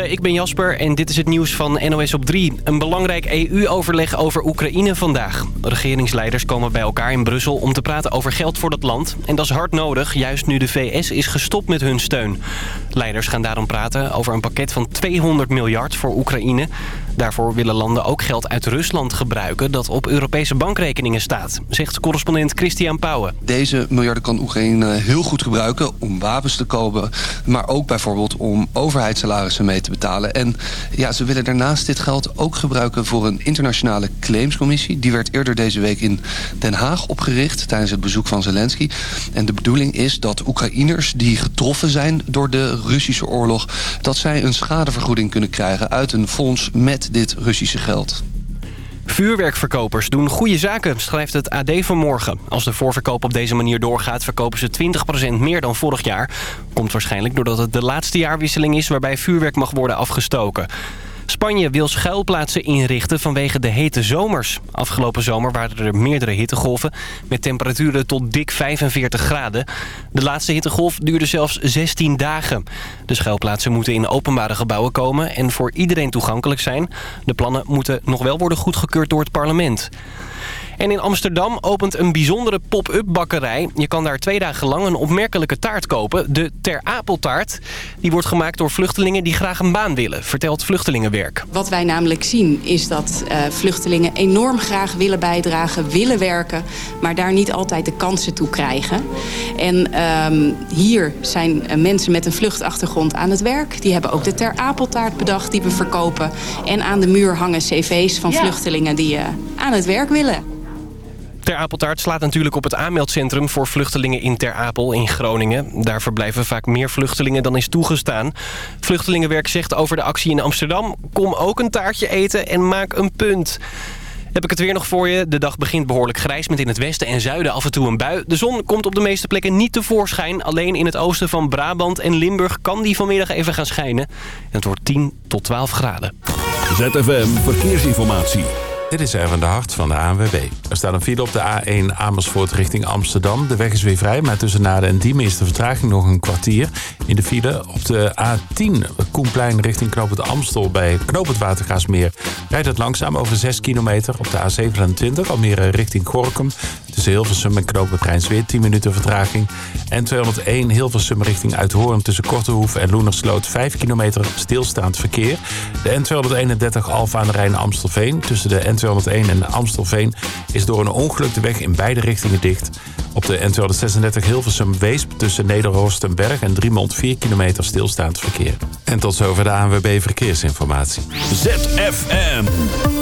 Ik ben Jasper en dit is het nieuws van NOS op 3. Een belangrijk EU-overleg over Oekraïne vandaag. Regeringsleiders komen bij elkaar in Brussel om te praten over geld voor dat land. En dat is hard nodig, juist nu de VS is gestopt met hun steun. Leiders gaan daarom praten over een pakket van 200 miljard voor Oekraïne. Daarvoor willen landen ook geld uit Rusland gebruiken dat op Europese bankrekeningen staat, zegt correspondent Christian Pauwen. Deze miljarden kan Oekraïne heel goed gebruiken om wapens te kopen, maar ook bijvoorbeeld om overheidssalarissen mee te betalen. En ja, ze willen daarnaast dit geld ook gebruiken voor een internationale claimscommissie. Die werd eerder deze week in Den Haag opgericht tijdens het bezoek van Zelensky. En de bedoeling is dat Oekraïners die getroffen zijn door de Russische oorlog, dat zij een schadevergoeding kunnen krijgen uit een fonds met dit Russische geld. Vuurwerkverkopers doen goede zaken, schrijft het AD vanmorgen. Als de voorverkoop op deze manier doorgaat, verkopen ze 20% meer dan vorig jaar. Komt waarschijnlijk doordat het de laatste jaarwisseling is waarbij vuurwerk mag worden afgestoken. Spanje wil schuilplaatsen inrichten vanwege de hete zomers. Afgelopen zomer waren er meerdere hittegolven met temperaturen tot dik 45 graden. De laatste hittegolf duurde zelfs 16 dagen. De schuilplaatsen moeten in openbare gebouwen komen en voor iedereen toegankelijk zijn. De plannen moeten nog wel worden goedgekeurd door het parlement. En in Amsterdam opent een bijzondere pop-up bakkerij. Je kan daar twee dagen lang een opmerkelijke taart kopen. De Ter Apeltaart. Die wordt gemaakt door vluchtelingen die graag een baan willen, vertelt Vluchtelingenwerk. Wat wij namelijk zien is dat uh, vluchtelingen enorm graag willen bijdragen, willen werken... maar daar niet altijd de kansen toe krijgen. En um, hier zijn uh, mensen met een vluchtachtergrond aan het werk. Die hebben ook de Ter Apeltaart bedacht die we verkopen. En aan de muur hangen cv's van ja. vluchtelingen die uh, aan het werk willen. Ter Apeltaart slaat natuurlijk op het aanmeldcentrum voor vluchtelingen in Ter Apel in Groningen. Daar verblijven vaak meer vluchtelingen dan is toegestaan. Vluchtelingenwerk zegt over de actie in Amsterdam... kom ook een taartje eten en maak een punt. Heb ik het weer nog voor je. De dag begint behoorlijk grijs met in het westen en zuiden af en toe een bui. De zon komt op de meeste plekken niet tevoorschijn. Alleen in het oosten van Brabant en Limburg kan die vanmiddag even gaan schijnen. En het wordt 10 tot 12 graden. ZFM Verkeersinformatie. Dit is Erwin de Hart van de ANWB. Er staat een file op de A1 Amersfoort richting Amsterdam. De weg is weer vrij, maar tussen Naden en Diemen is de vertraging nog een kwartier. In de file op de A10 Koenplein richting Knoop het Amstel bij Knoop het Watergaasmeer... rijdt het langzaam over 6 kilometer op de A27 Almere richting Gorkum... Tussen Hilversum en Knoop het Rijnsweer 10 minuten vertraging. En 201 Hilversum richting Uithoorn tussen Kortehoef en Loenersloot 5 kilometer stilstaand verkeer. De N231 Alfa aan de Rijn Amstelveen tussen de N201 en Amstelveen is door een ongeluk de weg in beide richtingen dicht. Op de N236 Hilversum-Weesp tussen Nederhorst en Berg en Driemond 4 kilometer stilstaand verkeer. En tot zover de ANWB Verkeersinformatie. ZFM.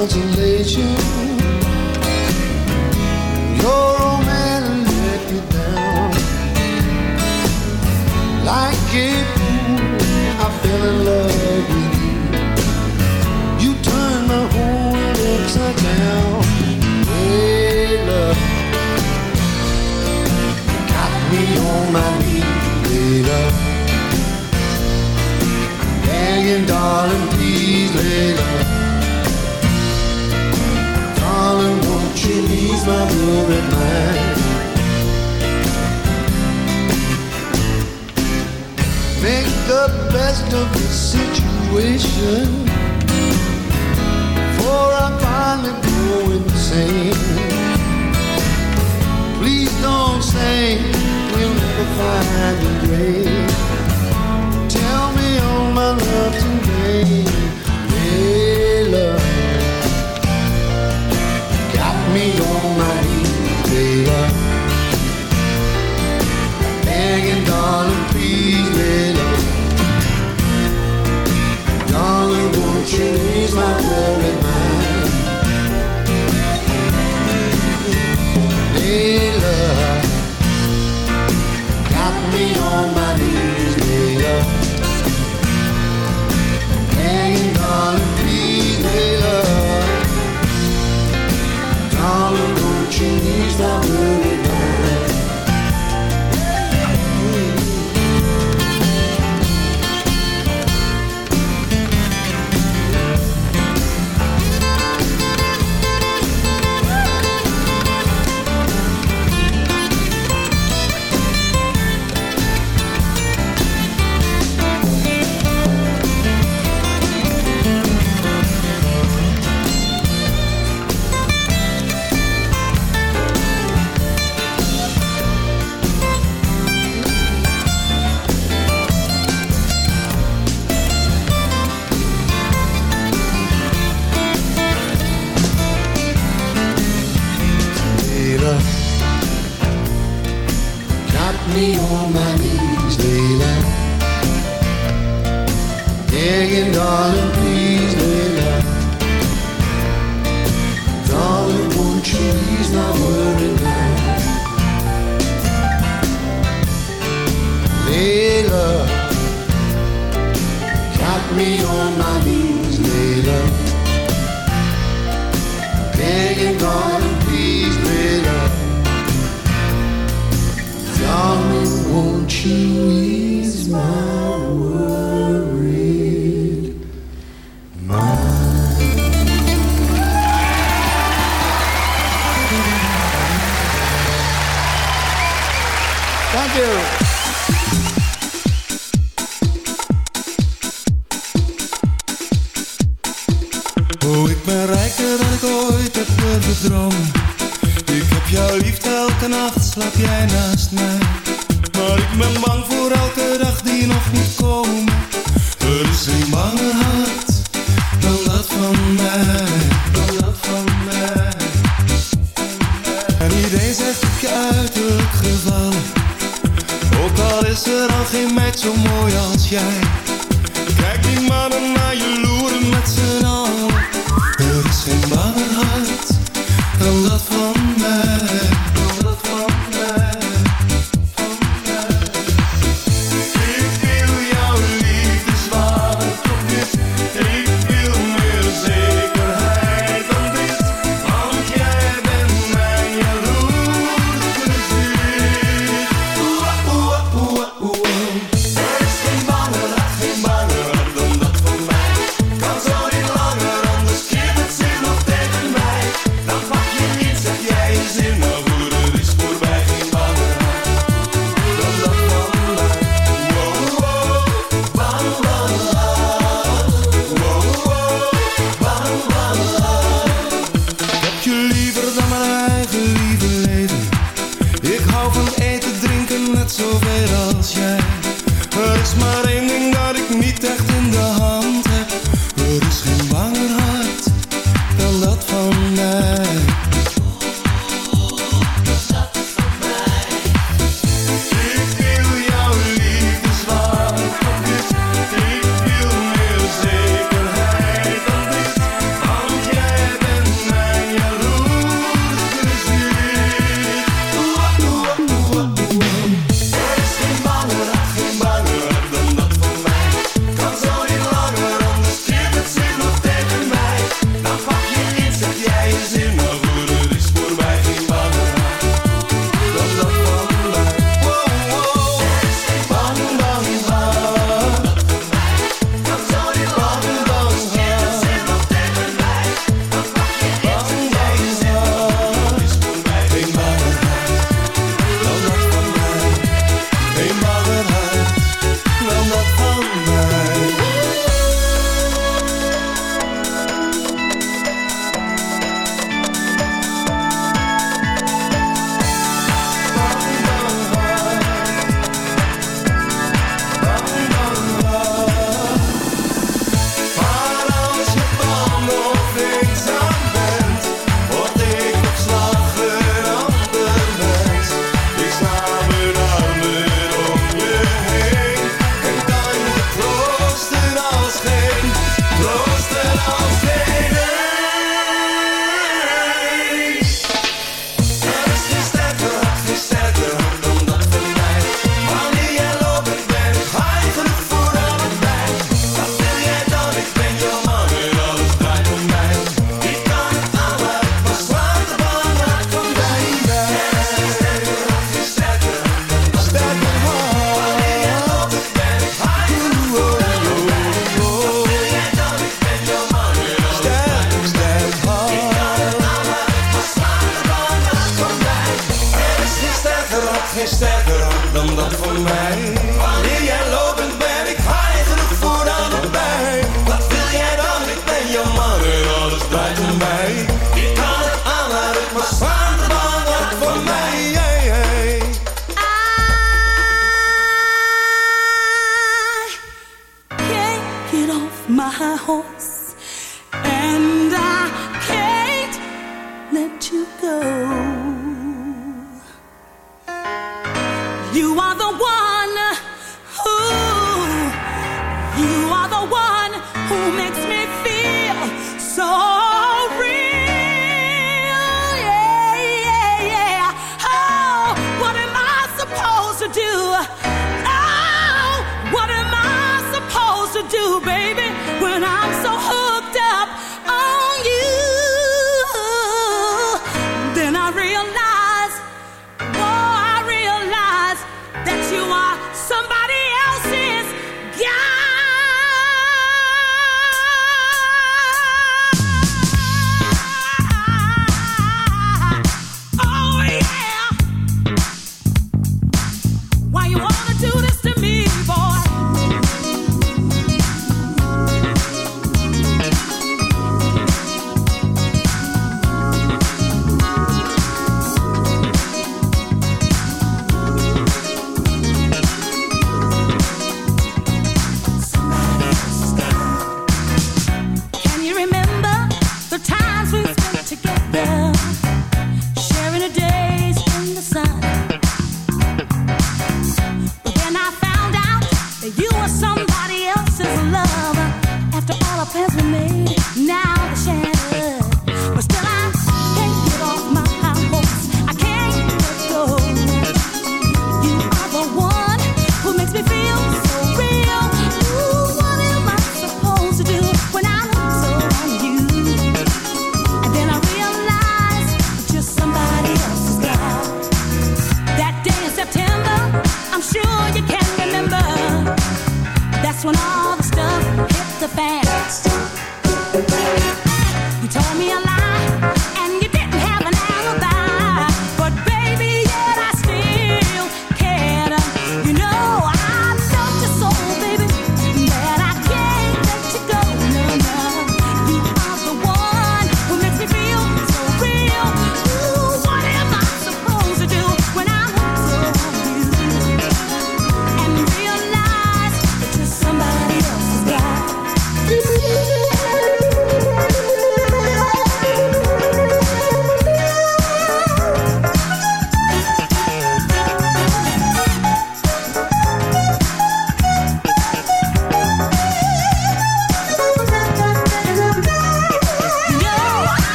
consolation. Your old man let me down. Like a fool, I fell in love with you. You turned my whole world upside down. Hey, love. Got me on my knees, Lay love. Begging, darling, please, Layla. she's my moon at. Make the best of the situation, before I finally go insane. Please don't say we'll never find a grave. Tell me all my love today.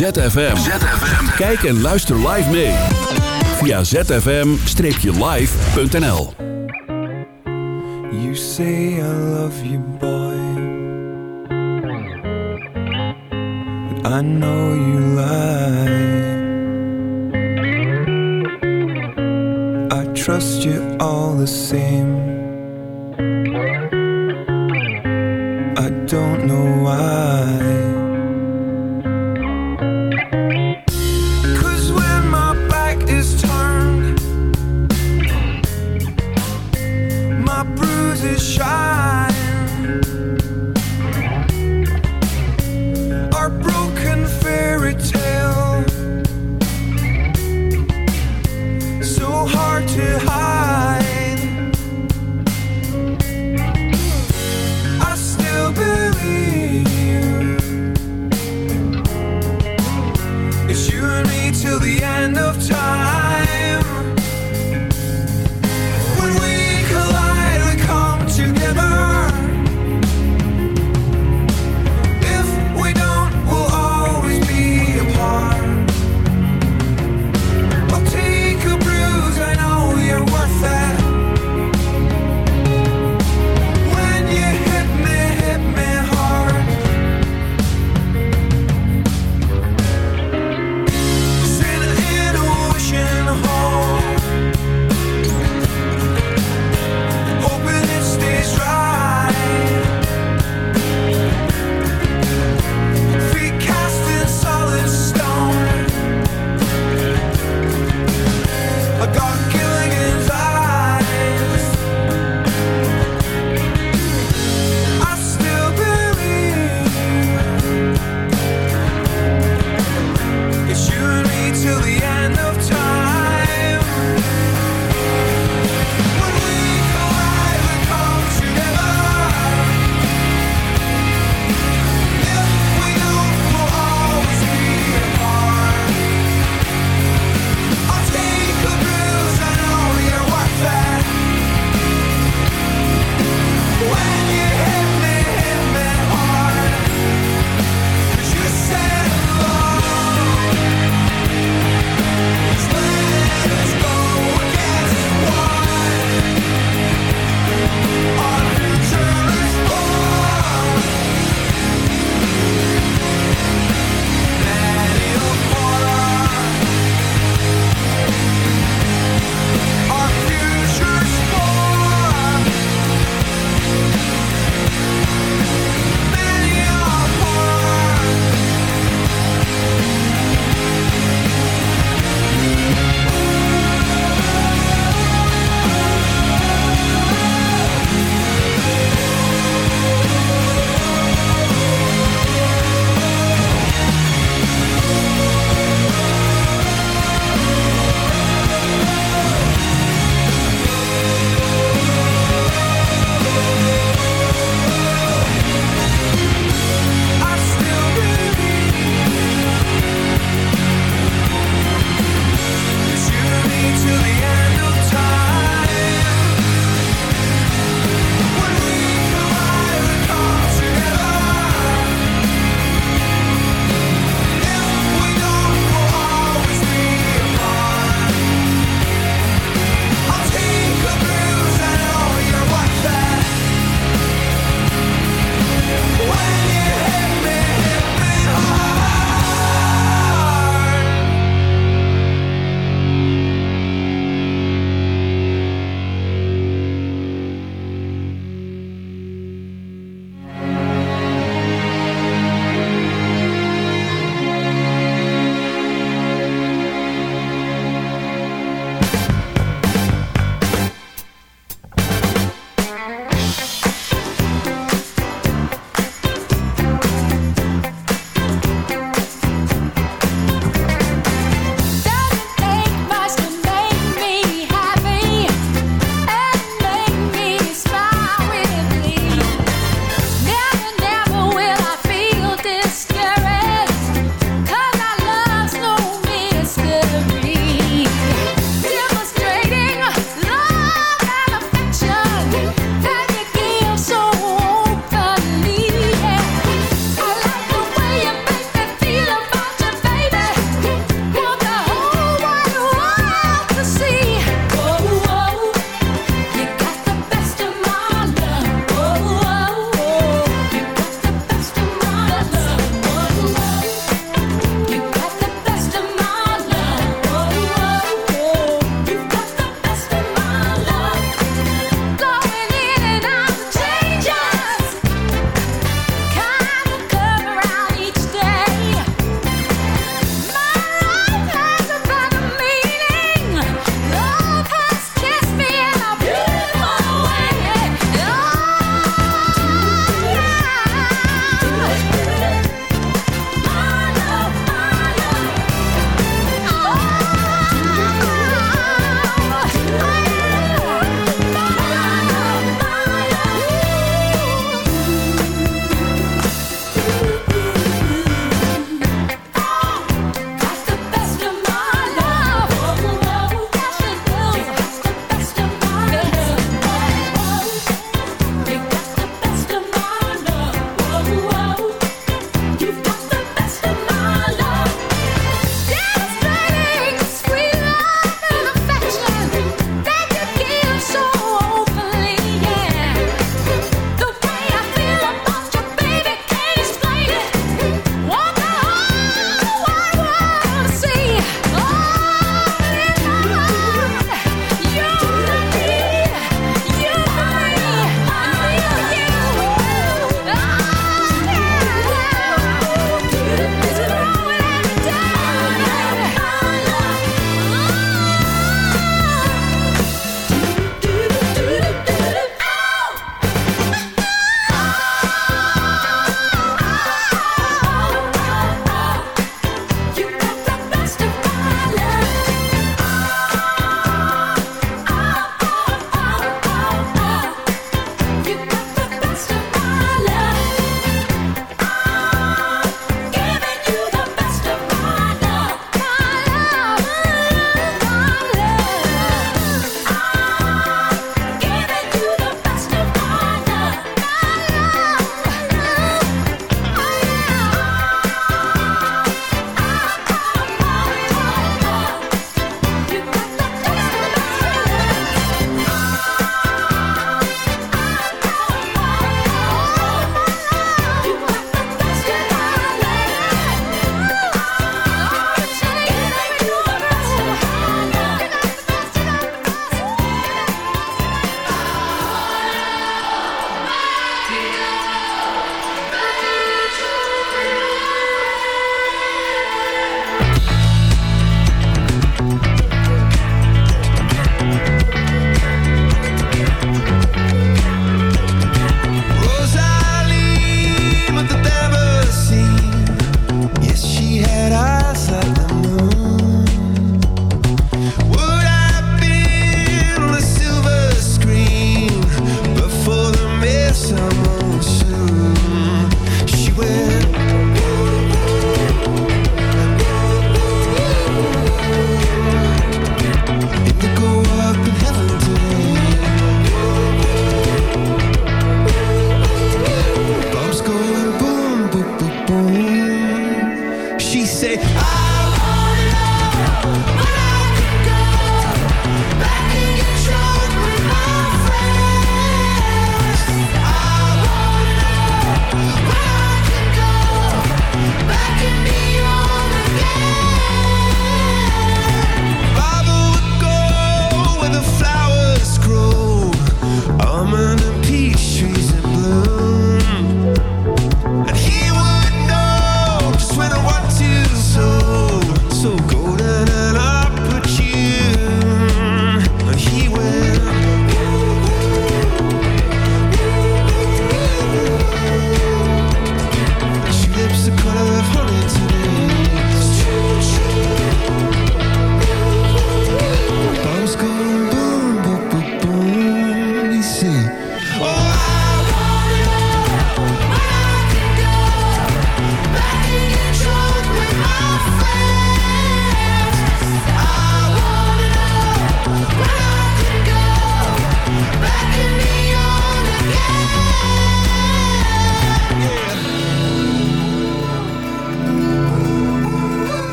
ZFM. Kijk en luister live mee. Via zfm-live.nl You say I love you boy. But I know you lie. I trust you all the same. I don't know why.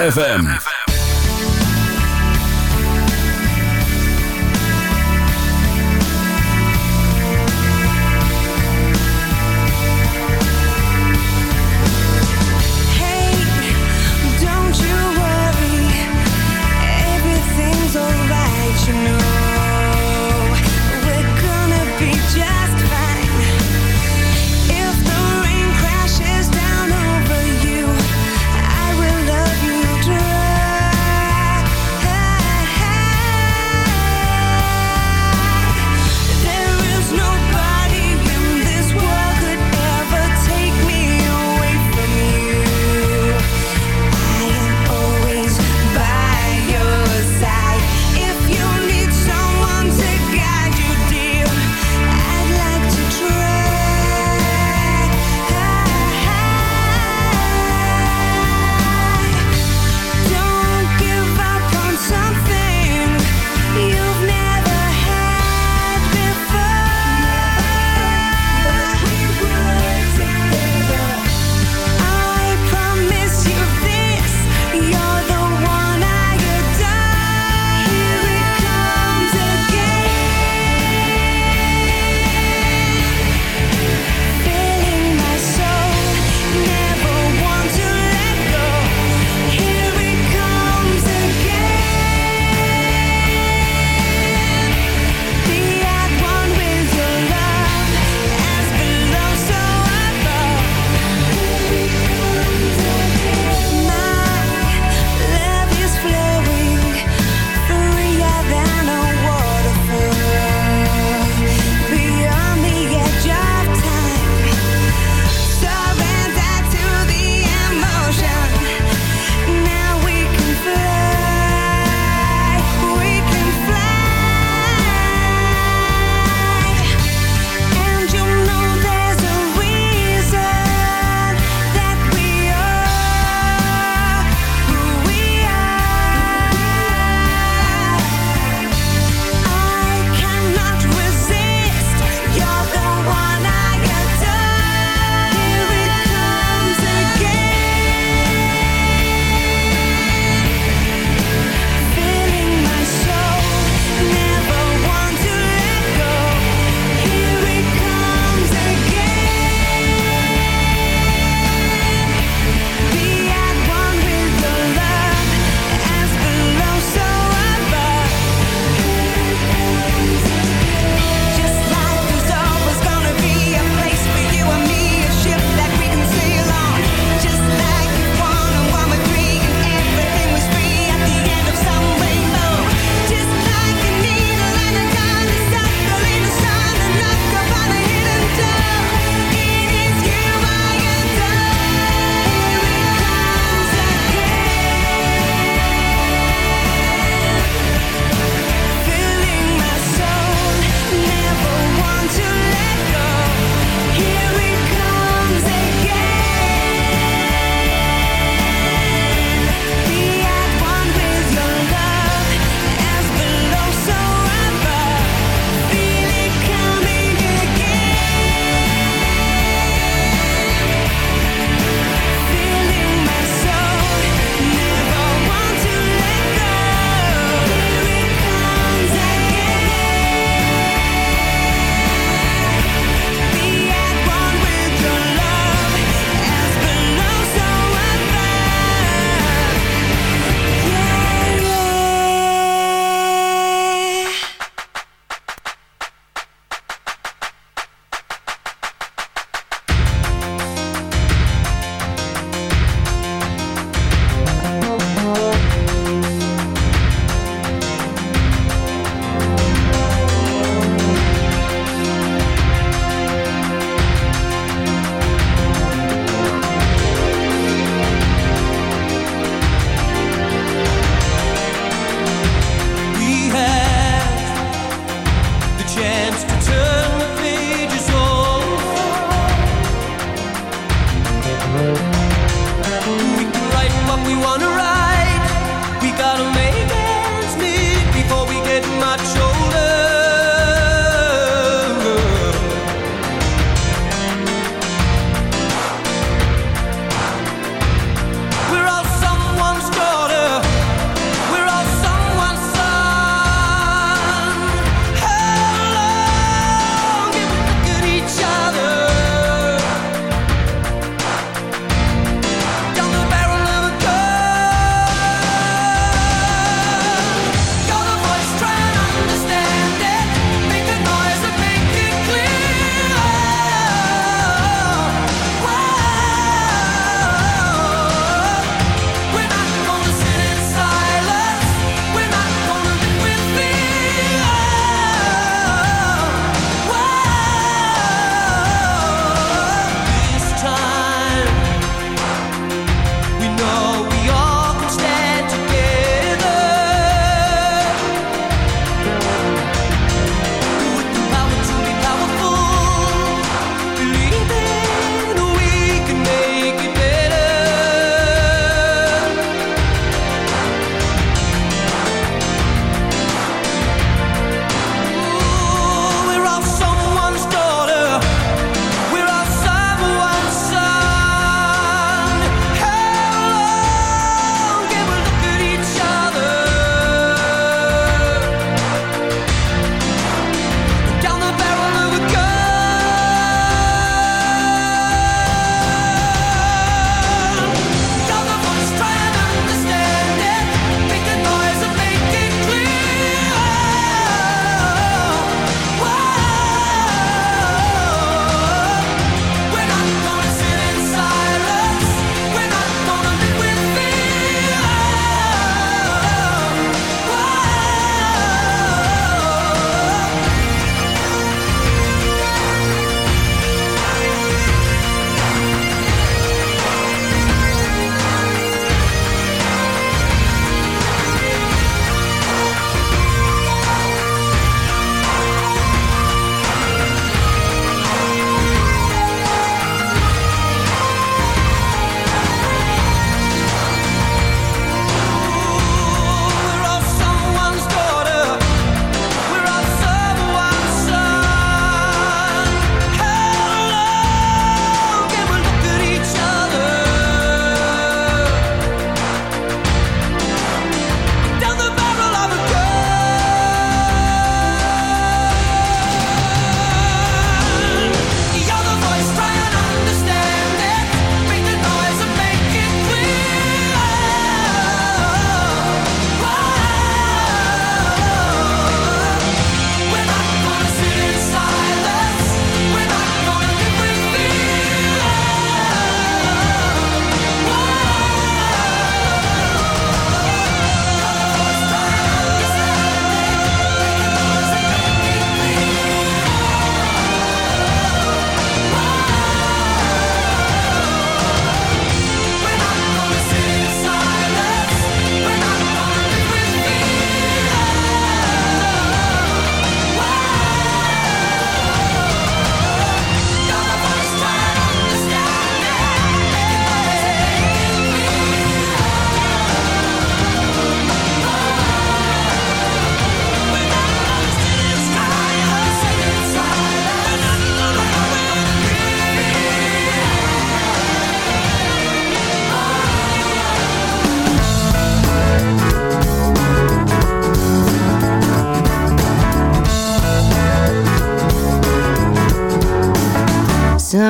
ZFM.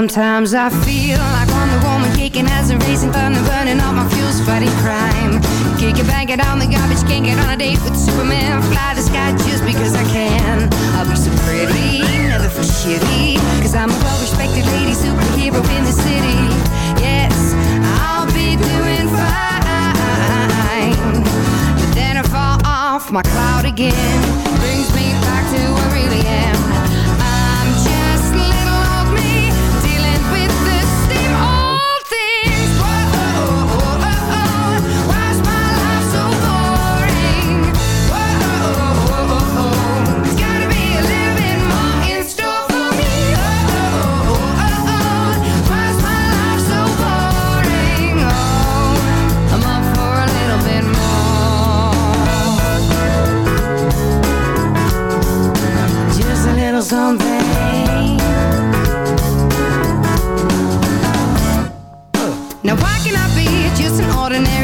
Sometimes I feel like I'm the woman kicking as a racing thunder, burning all my fuels, fighting crime. Kick it, bang it, on the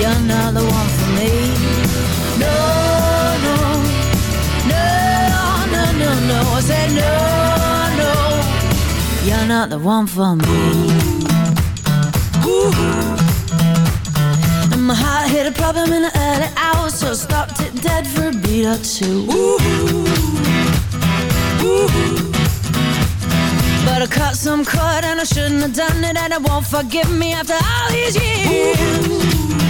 you're not the one for me. No, no, no, no, no, no. I said, No, no, you're not the one for me. And my heart hit a problem in the early hours, so I stopped it dead for a beat or two. But I cut some cord and I shouldn't have done it, and it won't forgive me after all these years.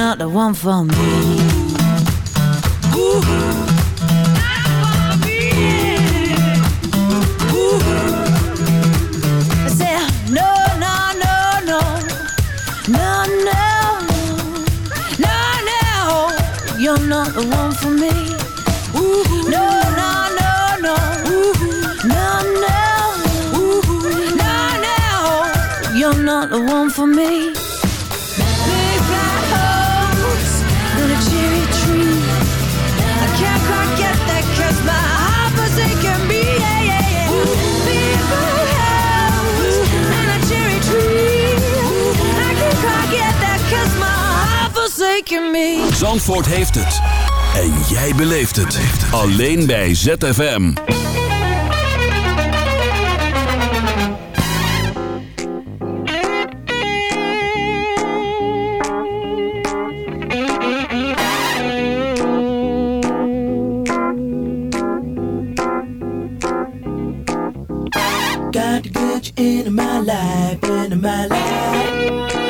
not the one for me. I said, no, no, no, no, no, no, no, no, you're not the one for me. No, no, no, no, no, no, no, no, you're not the one for me. making me. Zandvoort heeft het. En jij beleeft het. Alleen bij ZFM. Got to get you into my life, into my life.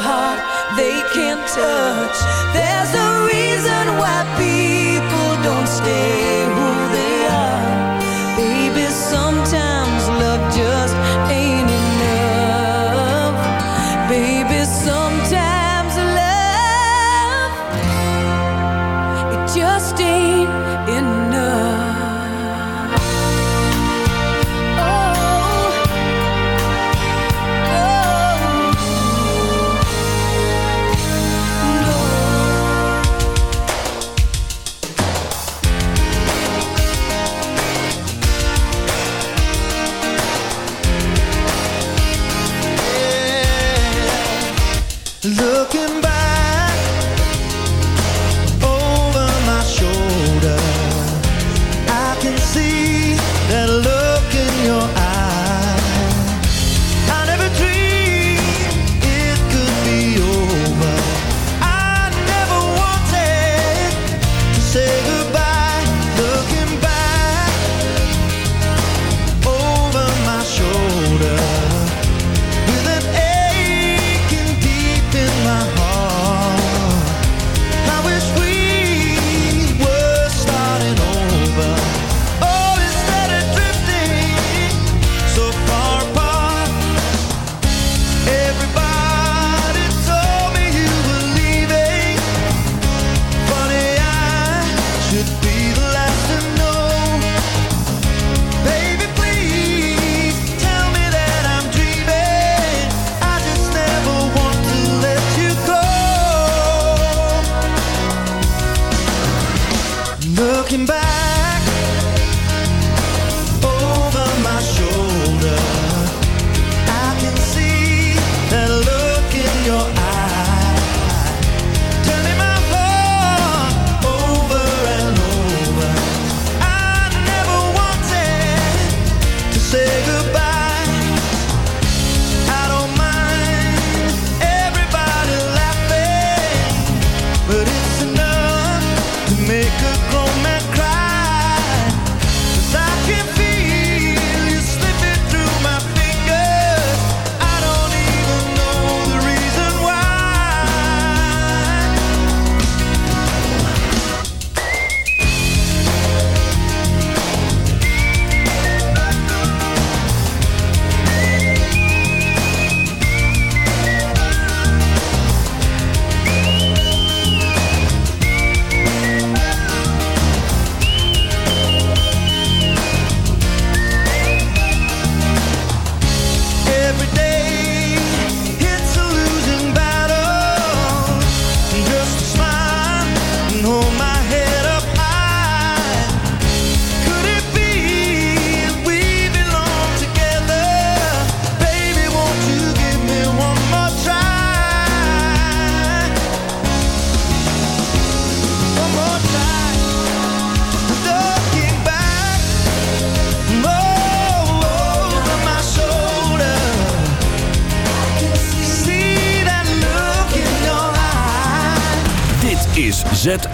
Heart they can't touch. There's